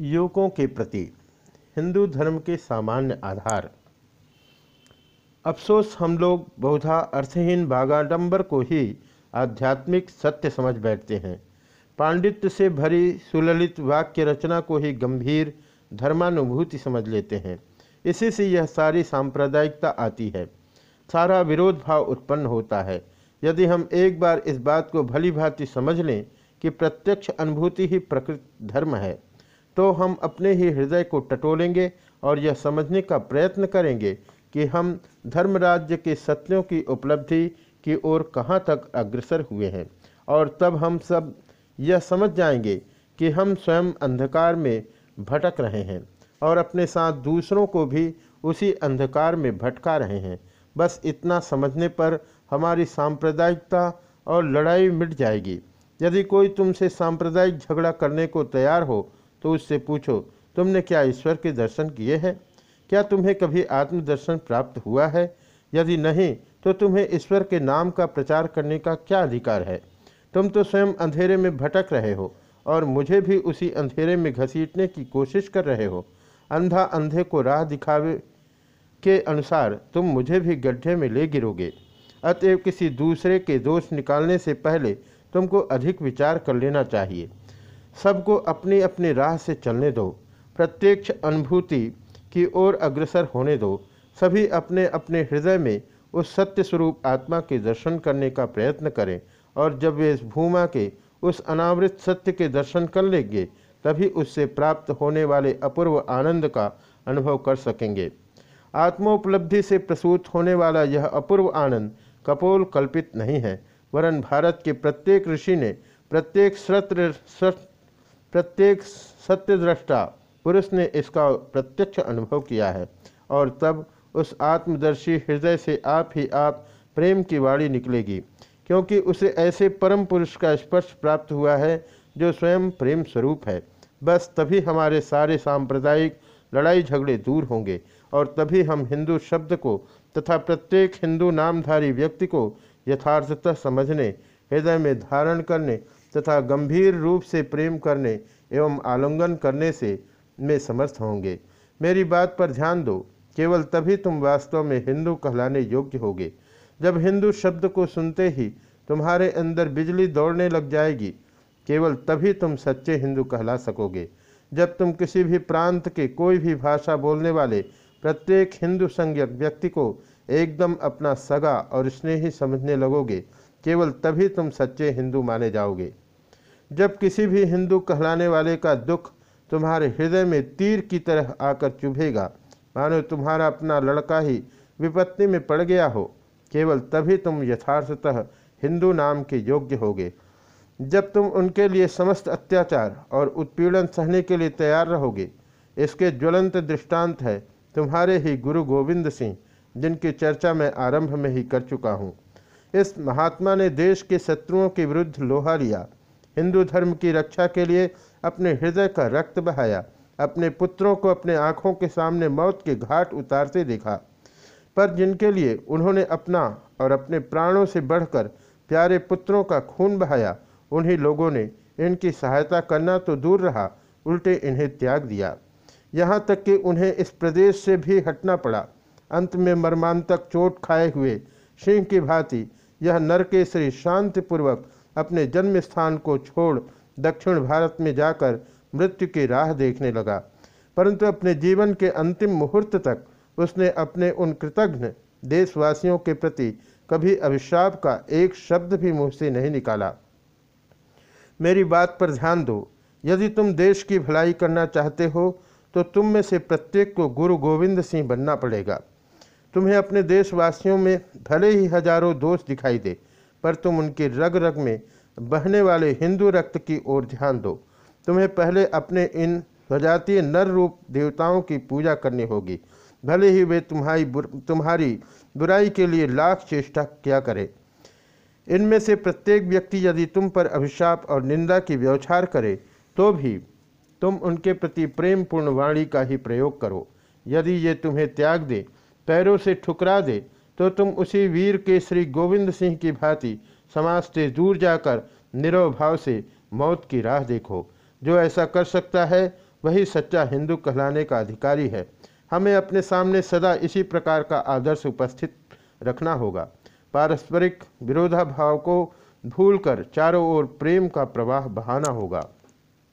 युवकों के प्रति हिंदू धर्म के सामान्य आधार। अफसोस, हम लोग बहुधा अर्थहीन बागाडंबर को ही आध्यात्मिक सत्य समझ बैठते हैं। पांडित्य से भरी सुललित वाक्य रचना को ही गंभीर धर्मानुभूति समझ लेते हैं। इसी से यह सारी सांप्रदायिकता आती है। सारा विरोध भाव उत्पन्न होता है। यदि हम एक बार इस बात को भली भांति समझ लें कि प्रत्यक्ष अनुभूति ही प्रकृत धर्म है। तो हम अपने ही हृदय को टटोलेंगे और यह समझने का प्रयत्न करेंगे कि हम धर्म राज्य के सत्यों की उपलब्धि की ओर कहाँ तक अग्रसर हुए हैं। और तब हम सब यह समझ जाएँगे कि हम स्वयं अंधकार में भटक रहे हैं और अपने साथ दूसरों को भी उसी अंधकार में भटका रहे हैं। बस इतना समझने पर हमारी सांप्रदायिकता और लड़ाई मिट जाएगी। यदि कोई तुमसे सांप्रदायिक झगड़ा करने को तैयार हो तो उससे पूछो, तुमने क्या ईश्वर के दर्शन किए हैं? क्या तुम्हें कभी आत्मदर्शन प्राप्त हुआ है? यदि नहीं तो तुम्हें ईश्वर के नाम का प्रचार करने का क्या अधिकार है? तुम तो स्वयं अंधेरे में भटक रहे हो, और मुझे भी उसी अंधेरे में घसीटने की कोशिश कर रहे हो। अंधा अंधे को राह दिखावे के अनुसार तुम मुझे भी गड्ढे में ले गिरोगे। अतएव किसी दूसरे के दोष निकालने से पहले तुमको अधिक विचार कर लेना चाहिए। सबको अपनी अपनी राह से चलने दो। प्रत्यक्ष अनुभूति की ओर अग्रसर होने दो। सभी अपने अपने हृदय में उस सत्य स्वरूप आत्मा के दर्शन करने का प्रयत्न करें और जब वे इस भूमा के, उस अनावृत सत्य के दर्शन कर लेंगे, तभी उससे प्राप्त होने वाले अपूर्व आनंद का अनुभव कर सकेंगे। आत्मोपलब्धि से प्रसूत होने वाला यह अपूर्व आनंद कपोल कल्पित नहीं है, वरन भारत के प्रत्येक ऋषि ने प्रत्येक सत्र प्रत्येक सत्यद्रष्टा पुरुष ने इसका प्रत्यक्ष अनुभव किया है और तब उस आत्मदर्शी हृदय से आप ही आप प्रेम की वाणी निकलेगी, क्योंकि उसे ऐसे परम पुरुष का स्पर्श प्राप्त हुआ है जो स्वयं प्रेम स्वरूप है। बस तभी हमारे सारे सांप्रदायिक लड़ाई झगड़े दूर होंगे और तभी हम हिंदू शब्द को तथा प्रत्येक हिंदू नामधारी व्यक्ति को यथार्थतः समझने हृदय में धारण करने तथा गंभीर रूप से प्रेम करने एवं आलिंगन करने से में समर्थ होंगे। मेरी बात पर ध्यान दो। केवल तभी तुम वास्तव में हिंदू कहलाने योग्य होगे। जब हिंदू शब्द को सुनते ही तुम्हारे अंदर बिजली दौड़ने लग जाएगी, केवल तभी तुम सच्चे हिंदू कहला सकोगे। जब तुम किसी भी प्रांत के कोई भी भाषा बोलने वाले प्रत्येक हिंदू संज्ञक व्यक्ति को एकदम अपना सगा और स्नेही समझने लगोगे केवल तभी तुम सच्चे हिंदू माने जाओगे। जब किसी भी हिंदू कहलाने वाले का दुख तुम्हारे हृदय में तीर की तरह आकर चुभेगा, मानो तुम्हारा अपना लड़का ही विपत्ति में पड़ गया हो, केवल तभी तुम यथार्थतः हिंदू नाम के योग्य होगे। जब तुम उनके लिए समस्त अत्याचार और उत्पीड़न सहने के लिए तैयार रहोगे, इसके ज्वलंत दृष्टांत है तुम्हारे ही गुरु गोविंद सिंह, जिनकी चर्चा मैं आरंभ में ही कर चुका हूँ। इस महात्मा ने देश के शत्रुओं के विरुद्ध लोहा लिया। हिंदू धर्म की रक्षा के लिए अपने हृदय का रक्त बहाया। अपने पुत्रों को अपने आँखों के सामने मौत के घाट उतारते देखा। पर जिनके लिए उन्होंने अपना और अपने प्राणों से बढ़कर प्यारे पुत्रों का खून बहाया, उन्हीं लोगों ने इनकी सहायता करना तो दूर रहा, उल्टे इन्हें त्याग दिया। यहाँ तक कि उन्हें इस प्रदेश से भी हटना पड़ा। अंत में मर्मांतक चोट खाए हुए, सिंह की भांति यह नरकेसरी शांतिपूर्वक अपने जन्म स्थान को छोड़ दक्षिण भारत में जाकर मृत्यु की राह देखने लगा। परंतु अपने जीवन के अंतिम मुहूर्त तक उसने अपने उन कृतघ्न देशवासियों के प्रति कभी अभिशाप का एक शब्द भी मुँह से नहीं निकाला। मेरी बात पर ध्यान दो। यदि तुम देश की भलाई करना चाहते हो तो तुम में से प्रत्येक को गुरु गोविंद सिंह बनना पड़ेगा। तुम्हें अपने देशवासियों में भले ही हज़ारों दोष दिखाई दे पर तुम उनके रग रग में बहने वाले हिंदू रक्त की ओर ध्यान दो। तुम्हें पहले अपने इन स्वजातीय नर रूप देवताओं की पूजा करनी होगी। भले ही वे तुम्हारी बुर, तुम्हारी बुराई के लिए लाख चेष्टा क्या करे। इनमें से प्रत्येक व्यक्ति यदि तुम पर अभिशाप और निंदा की व्यवचार करे तो भी तुम उनके प्रति प्रेम पूर्ण वाणी का ही प्रयोग करो। यदि ये तुम्हें त्याग दे पैरों से ठुकरा दे तो तुम उसी वीर के श्री गोविंद सिंह की भांति समाज से दूर जाकर निरव भाव से मौत की राह देखो। जो ऐसा कर सकता है, वही सच्चा हिंदू कहलाने का अधिकारी है। हमें अपने सामने सदा इसी प्रकार का आदर्श उपस्थित रखना होगा। पारस्परिक विरोधाभाव को भूलकर चारों ओर प्रेम का प्रवाह बहाना होगा।